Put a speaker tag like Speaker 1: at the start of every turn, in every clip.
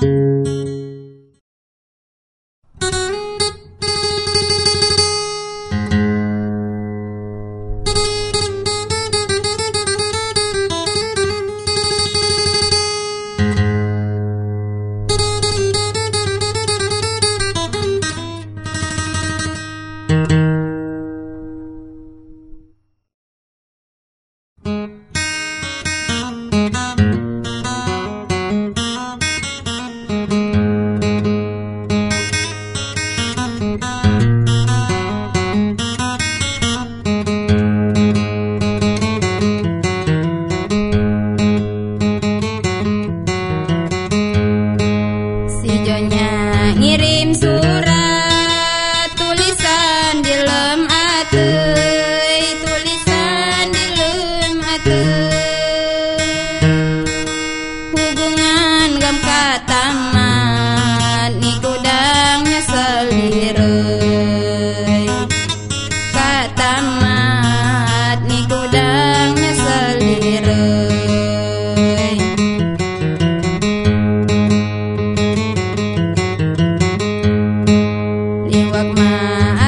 Speaker 1: Thank you. vật mà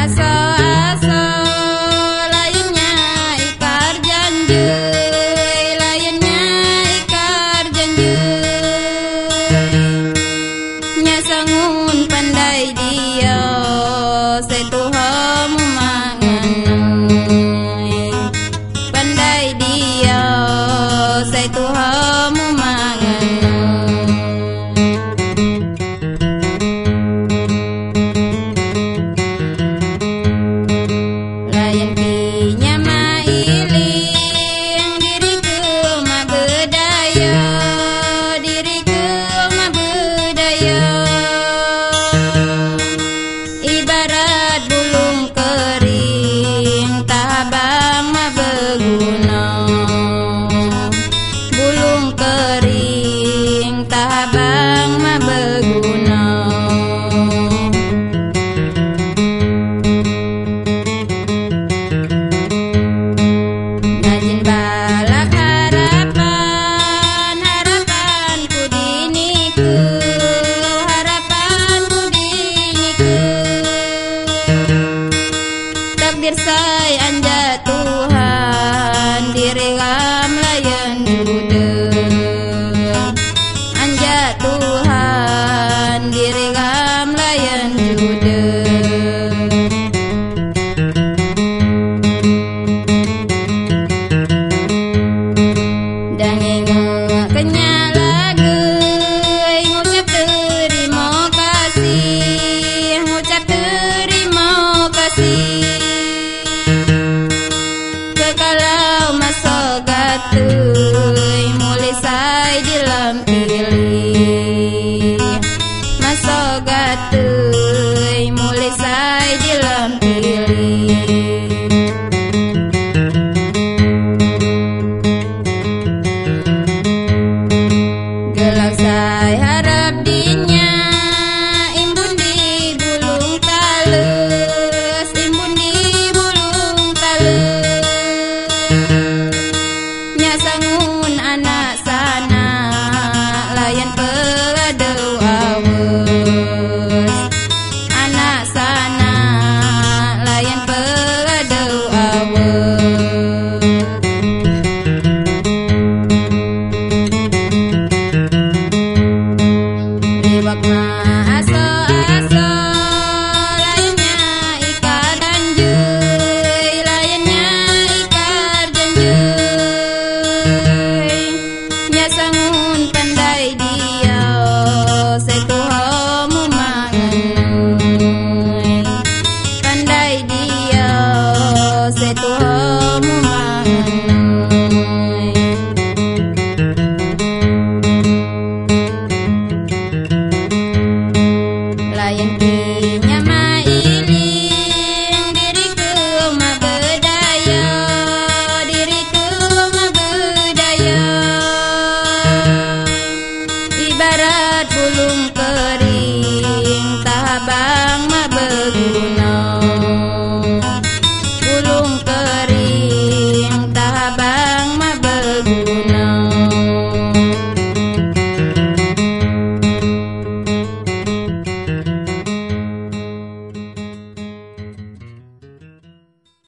Speaker 1: kalau masuk gatuy mulai saya jelam pilih masuk gatuy mulai saya jelam pilih gelak saya